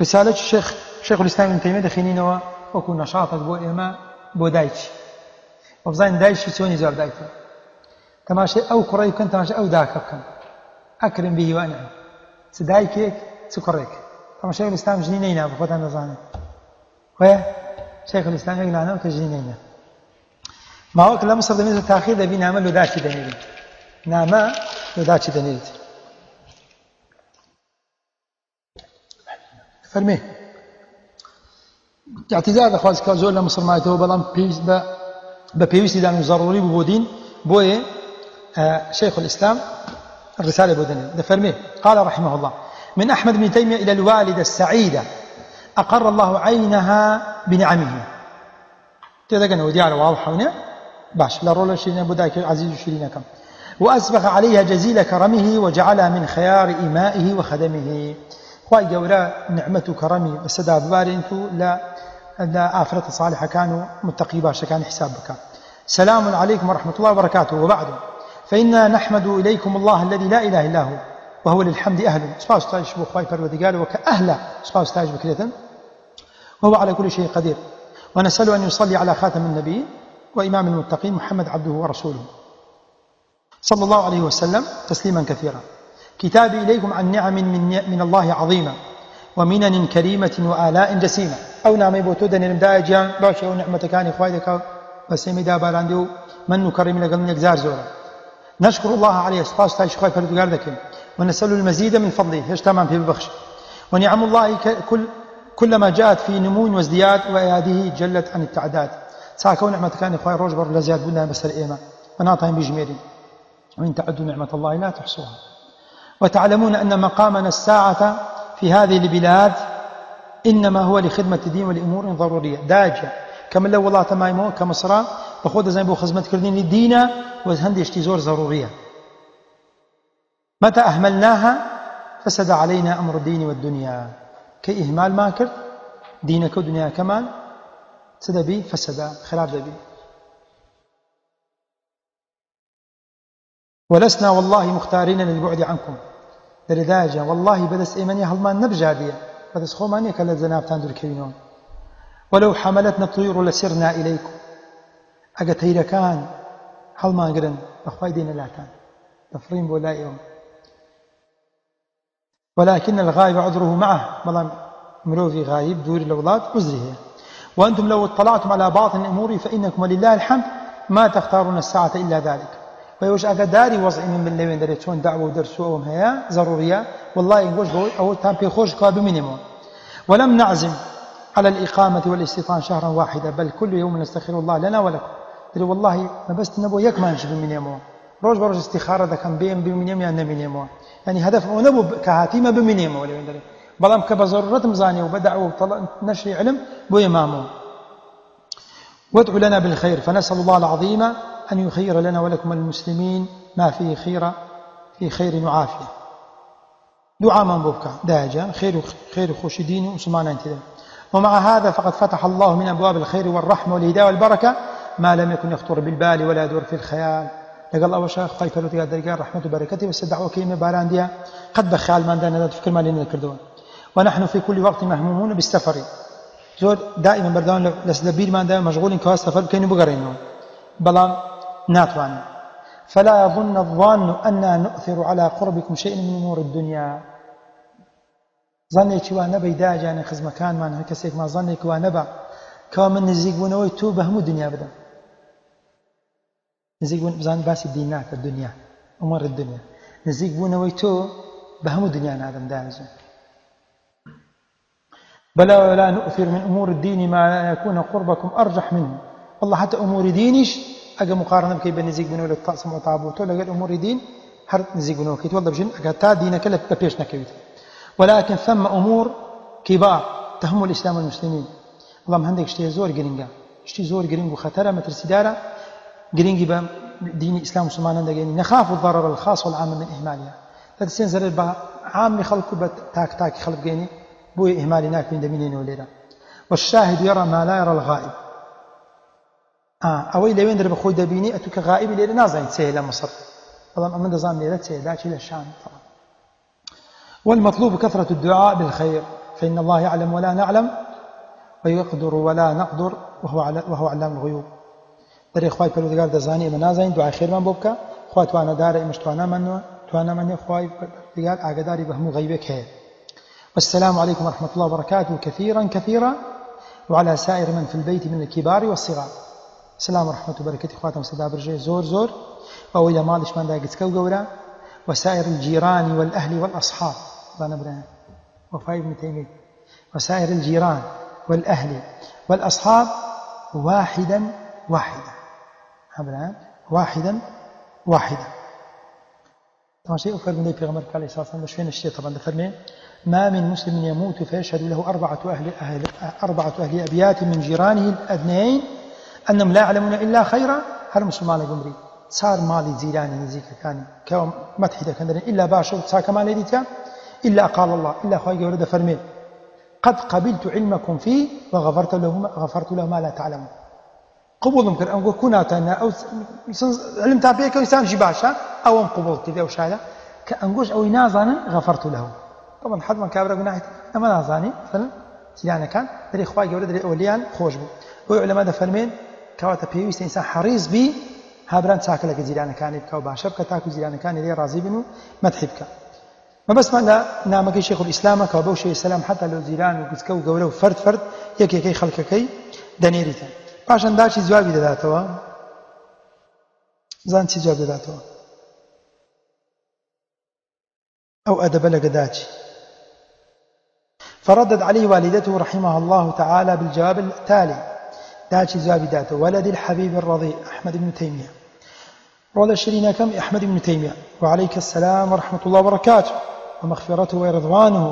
رسالة الشيخ شيخ الإسلام ابن تيمية دخينينەوە وەکو نەشاتك بۆ ئێمە بۆ دایک وەبزانین دایشی چۆنی زۆر دایکە تەماشای ئەو کوڕی بکەن تەماشای ئەو داکە بکەن ئەکرم بیوانە چ دایکێک چ کوڕێک تەماشای ئیسلام ژنی نینە بە خۆتان دەزانێت خۆە شێخ ئیسلام ێکلانەوە کە ژنی نینە ماوەک لە مسەڵ دەمێت تاخیر دەبی نامە لۆداکی دەنێرێت نامە لۆداکی دەنێرێت فەرمێ یاعتیدا دەخواست کە زۆر لە مسلمانێتەوە بەڵام پێویست بە بە پێویستیدان و زەڕوری بوو بۆ دین بۆیە شيخ الإسلام الرسالة بودنية دفرميه قال رحمه الله من أحمد بن تيمية إلى الوالدة السعيدة أقر الله عينها بنعمه تذكرنا وديعة واضحة هنا باش لا رول شيرين بدايك عزيز شيرين كم وأسبغ عليها جزيل كرمه وجعلها من خيار إمائه وخدمه خی گەورە نعممە و کەڕەمی بەسەدا ببارێن و لە ئافرەتە صالحەکان و متقی باشەکان حساب بکە سلام عليكم ورحمة الله وبركاته وبعد فإنا نحمد إليكم الله الذي لا إله إلا هو وهو للحمد أهل سباس تاج بخواي فرودقال وكأهل سباس تاج بكريتا وهو على كل شيء قدير ونسأل أن يصلي على خاتم النبي وإمام المتقين محمد عبده ورسوله صلى الله عليه وسلم تسليما كثيرا كتابي إليكم عن نعم من, من الله عظيمة ومنن كريمة وآلاء جسيمة أو نعمي بوتو دنيرم دا أجيان باشي أو نعمة كان إخوائك بسيمي دا بالانديو من نكرم لقلن يكزار زورا نشكر الله عليه سباس تايش خواهي فردقار دكين ونسأل المزيد من فضله هشتامان في ببخش ونعم الله كل كلما جاءت في نمو وازدياد وأياده جلت عن التعداد ساكو نعمة كان إخوائي روج بر لزياد بنا بسر إيما ونعطيهم بجميرين وإن تعدوا نعمة الله لا تحصوها وتعلمون أن مقامنا الساعة في هذه البلاد إنما هو لخدمة الدين والأمور ضرورية داجة كما لو والله تمايمو كمصر بخود زين بو خدمة كردين للدين وهندي اشتزور ضرورية متى أهملناها فسد علينا أمر الدين والدنيا كإهمال ما كرت دينك ودنيا كمان سدبي فسد خلاف دبي ولسنا والله مختارين للبعد عنكم بەرەداجان واللهی بەدەست ئێمەنی هەڵمان نەبژادیە بەدەست خۆمان یەکە لە جەنابتان دوورکەوینەوە وەلەو حەمەلت نەتوی ڕۆ لە سێر نائیلیکم ئەگە تەیرەکان هەڵماگرن بەخوای دێنە لاتان دەفرین بۆ لای ئێوە ولكن الغائب عذره معه بلام مروفي غايب دوري الأولاد عذره وأنتم لو اطلعتم على بعض الأمور فإنكم ولله الحمد ما تختارون الساعة إلا ذلك وەوەش ئەگەداری وەزئی من من لەوێن دەرێت چۆن داوە و دەرسوەوەم هەیە زەڕوریە والله گۆش بەوەی ئەوە تا پێخۆش کا بمینەوە ولم نعزم على الإقامة والاستيطان شهرا واحدا بل كل يوم نستخير الله لنا ولكم دري والله ما بس نبو يكمان شبه من يمو روج بروج استخارة ده كان بيم بمنيم يعني بمنيمو يعني هدف أو نبو كهاتيمة بمنيمو ولا دري بلام كبزرورة مزاني وبدعوا وطلع نشر علم بو إمامه وادعو لنا بالخير فنسأل الله العظيم أن يخير لنا ولكم المسلمين ما فيه خيرة في خير وعافية دعاء من بوكا داجا خير خير خوش دين وسمان انتدى ومع هذا فقد فتح الله من أبواب الخير والرحمة والهداية والبركة ما لم يكن يخطر بالبال ولا يدور في الخيال لەگەڵ ئەوەشە خی کەوتگا دەرگا ڕحمت و بەەکەتی وسە داوەکەیمە باران دیە قەت بە خیالماندانەدا فکرمان لێ نەکردەوە ونحن في كل وقت مهمومون بالسفر زۆر دائما بەرداوام لەس لە بیرماندا مەشغولین کەوا سەفەر بکەین و بگەڕێنەوە بەڵام ناتوانن فلا يظن الظان أننا نؤثر على قربكم شيء من نور الدنيا ظنێکی وا نەبەی داجانە خزمەکانمان هە کەسێکمان ظنێک وا نەبە کەوا من نزیکبوونەوەی تو بە هەموو دنیا بدەم نزیکبوون بزان باسی دیناکە دنیا عمر دنیا نزیک بوونەوەی تۆ بە هەموو دنیا نادەم دازن بلا ولا نؤثر من أمور الدين ما يكون قربكم أرجح منه والله حتى أمور دينيش ئەگە مقارنە بکەی بە نزیک بنەوە لە تاسم وتابوو تۆ لەگەر ئەموری دین هەر نزیکبوونەوەکەیت وە دەبژین ئەگە تا دینەکە لە بە پێش نەکەویت ولكن ثم أمور كبار تهم الإسلام والمسلمين اللهم هندك شتي زور جرينجا شتي زور جرينجو خطرة ما ترسدارة جرينجي بام دين الإسلام والمسلمين هندك يعني نخاف الضرر الخاص والعام من إهمالها تدسين زر با عام خلقه بتاك تاك خلق يعني بو إهمالي ناك من دمينين وليرا والشاهد يرى ما لا يرى الغائب ئەوەی لەوێن دەر بەخۆی دەبینی ئەتو کە غائبی لێرە نازانین چێ لە مسر بەڵام ئەمە دەزان لێرە چێداکی لە شان فڵان والمطلوب كثرة الدعاء بالخير فإن الله يعلم ولا نعلم ويقدر ولا نقدر وهو على وهو علام الغيوب دەری خخوای پەرودگار دەزانانی ئمە نازانین دوای خێرمان بۆ بکە خوا توانە دارە ئمەش توانەمەوە توانەمەنێ خخوای پەرودگار ئاگداری بە هەموو غیبێک هەیە والسلام عليكم ورحمة الله وبركاته كثيرا كثيرا وعلى سائر من في البيت من الكبار والصغار سلام ڕحمت و بەەکەتی خواتم سەدا برژێ زۆر زۆر ئەوەی لە ماڵیشماندا گچکە و گەورە وسائر الجيران والأهل والأصحاب ظن ابن وفاء ابن تيمية وسائر الجيران والأهل والأصحاب واحدا واحدا أبنان واحدا واحدا طبعا شيء أفر من في غمر عليه الصلاة والسلام شوين الشيء طبعا فرمي ما من مسلم يموت فيشهد له أربعة أهل, أهل أربعة أهل أبيات من جيرانه الأذنين ئەنم لا علممونە إلا خەیرە هەر مسلمانە گمری چار ماڵی جیرانی نزیکەکانی کە مەتحی دەکەندرن إلا باشە و چاکەمانێ دیتیان إلا قال الله إلا خۆی گەورە دەفەرمێ قد قبلت علمكم فيه وغفرت لهم غفرت له ما لا تعلمون قبولم کرد ئەم گۆ کوناتەنە ئەو علم تا پێکەوە سامژی باشە ئەوم قوبڵ کرد ئەو شایە کە ئەنگۆش ئەوی نازانن غەفرت و لەو بەمن حەدمە کابرا گوناهیت ئەمە نازانی فلم سیلانەکان دەری خخوای گەورە دەری ئەولیان خۆش بوو بۆی ئەلەمە دەفەرمێن کەواتە پێویستە ئینسان حەریز بی هابران چاکەلەکە جیرانەکانی بکە و باشە بکە تاکو جیرانەکانی لێ ڕازی بن و مەتحی بکە مەبەستمان لە نامەکەی شێخ ئیسلامە کە بەو شێ سەسلام حتا لە جیران و گچکە و گەورە و فرد فرد یەکێکەکەی خەڵکەکەی دەنێریتە پاشان داچی جوابی دەداتەوە زان چی جواب دەداتەوە ئەو ئەدەبە لەگەداچی فردت عليه والدته رحمه الله تعالى بالجواب التالي داچی زوابی داتەوە وەلە دیل حەبیب ڕەضی ئەحمد بن تەیمیە ڕۆلە شرینەکەم ئەحمد بن تەیمیە وعليك السلام ورحمة الله وبركاته ومغفرته ورضوانه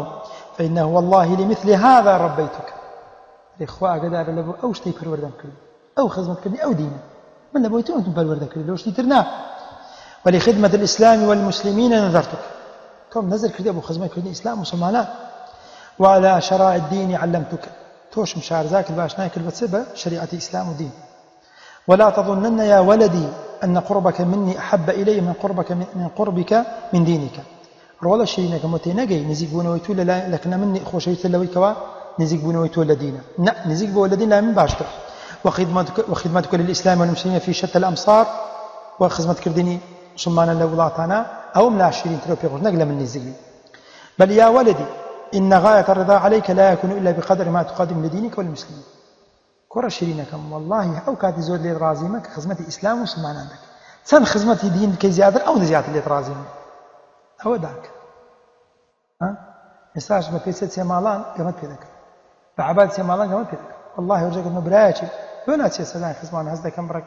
فإنه والله لمثل هذا ربيتك لإخوة أقدار لبو أو شتي بروردم كل أو خدمة كل أو دينا من لبو يتونتم بروردم كل لو شتي ترنا ولخدمة الإسلام والمسلمين نذرتك كم نزل كردي أبو خزمة كردي إسلام وسمانات وعلى شرائع الدين علمتك تۆشم شارزا کرد باش ناکرد بە چ بە شریعەتی ئیسلام و دین ولا تظنن يا ولدي أن قربك مني أحب إلي من قربك من قربك من دينك ڕۆڵە شینەکە متێنەگەی نزیک بوونەوەی تو لەکنە منی خۆشەویتە لەوەیکەوە نزیک بوونەوەی تۆ لە دینە نه نزیک بۆ لە دین لا من باشتر وخدمتك للإسلام والمسلمين في شتى الأمصار وخدمة كردني مسلمان لولاطانا أو من عشرين ترى في غرنك لمن نزيك بل يا ولدي إن غاية الرضا عليك لا يكون إلا بقدر ما تقدم لدينك والمسلمين كرة شرينكم والله أو كات زود لي رازيمك خدمة الإسلام وسلمان عندك سن خدمة دين كي زيادة أو زيادة لي رازيمك أو داك ها استاش ما كيسة سيمالان قامت بيدك بعباد سيمالان قامت بيدك والله يرجعك مبرايتي بنا سيسلان خدمة هزدا كم برك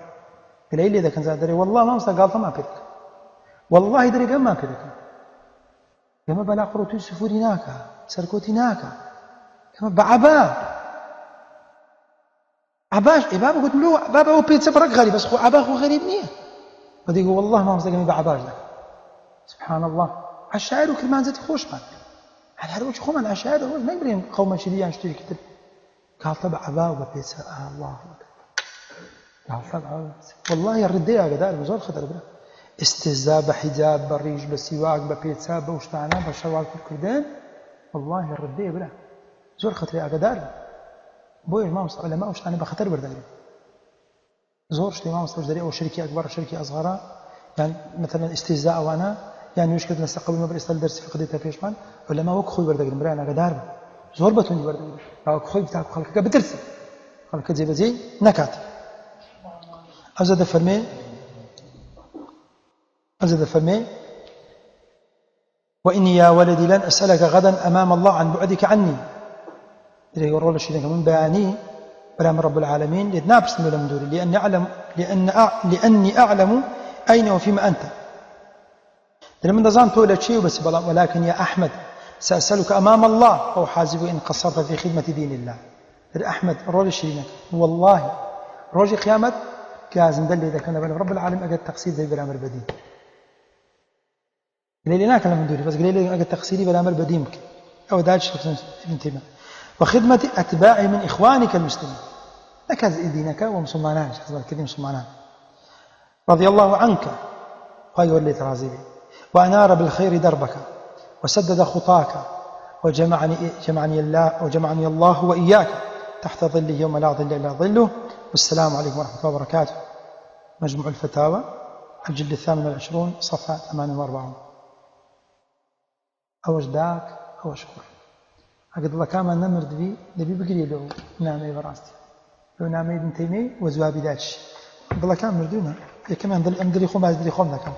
بلاي لي ذاك نزاد دري والله ما مستقال فما بيدك والله دري ما بيدك لما بلا قروتي سفوري ناكا سەرکۆتی ناکە ئەمە بەعبا عباش ئێ باب گوت باب ئەوە پێ چەپڕک غەریب بەس خۆ عبا خۆ غەریب نییە بەدەی والله مامزەگەمی بە عباش دەکە سبحان الله عشاعر و کرمانزەتی خۆشمان هەر هەروەکی خۆمان عشاعر ڕۆژ نەگرێن قەومەشی دییان شتێکی تر کاڵتە بە عبا و بە پێچە الله والله ڕدەی ئاگدار بە زۆر خەتەر برە استزا بە حیجاب بە ڕیژ بە سیواک بە پێچ بە شتانە بە شەواکردن والله ڕدەیە برا زۆر خەتری ئاگدار بۆیش مامس لە ماوەشتانە بە خەتەر بەرداری زۆر شتی مامەستەش دەری ئەو شرکی ئەکبار شرکی ئەزغارا یان مثلەن ئستیزا ئەوانە یان نوێشکرد لە سەقڵ مە بەستل دەرسی فقدێتە پێشمان و لەما وەک خۆی بەردەگرن برای ئاگدار بن زۆر بەتونی بەردەگرن باوەک خۆی تا خەڵکەکە بترسی خەڵکە جێبەجێی نکات ئەزە دەفەرمێ ئەزە دەفەرمێ وإني يا ولدي لن أسألك غدا أمام الله عن بعدك عني إذا يقول الله من باني بلام رب العالمين لنابس من دوري لأني أعلم لأن أع... لأني أعلم أين وفيما أنت لمن دزان تولى شيء بس بلام ولكن يا أحمد سأسألك أمام الله أو حازب إن قصرت في خدمة دين الله أحمد رول شينك والله روجي قيامت كازم دلي إذا كان رب العالمين أجد تقصير زي بلام البدين قليل لا كلام دوري بس قليل أجد تقصيري بلا مر بديم أو داج ابن تيمية وخدمة أتباع من إخوانك المسلمين لكز دينك ومسلمان كذي مسلمان رضي الله عنك قال ولي ترازيبي وأنار بالخير دربك وسدد خطاك وجمعني جمعني الله وجمعني الله وإياك تحت ظله يوم لا ظل إلا ظله والسلام عليكم ورحمة الله وبركاته مجموع الفتاوى الجلد الثامن والعشرون صفحة 48 ئەوەش داک ئەوەش کوڕ ئەگە دڵەکانمان نەمردوی دەبی بگری لەو نامەی بەڕاستی لەو نامەی دنتەیمەی وە زوابی داچ دڵەکان مردوونە یەکەمان دڵ ئەم دلی خۆم باز دلی خۆم دەکەم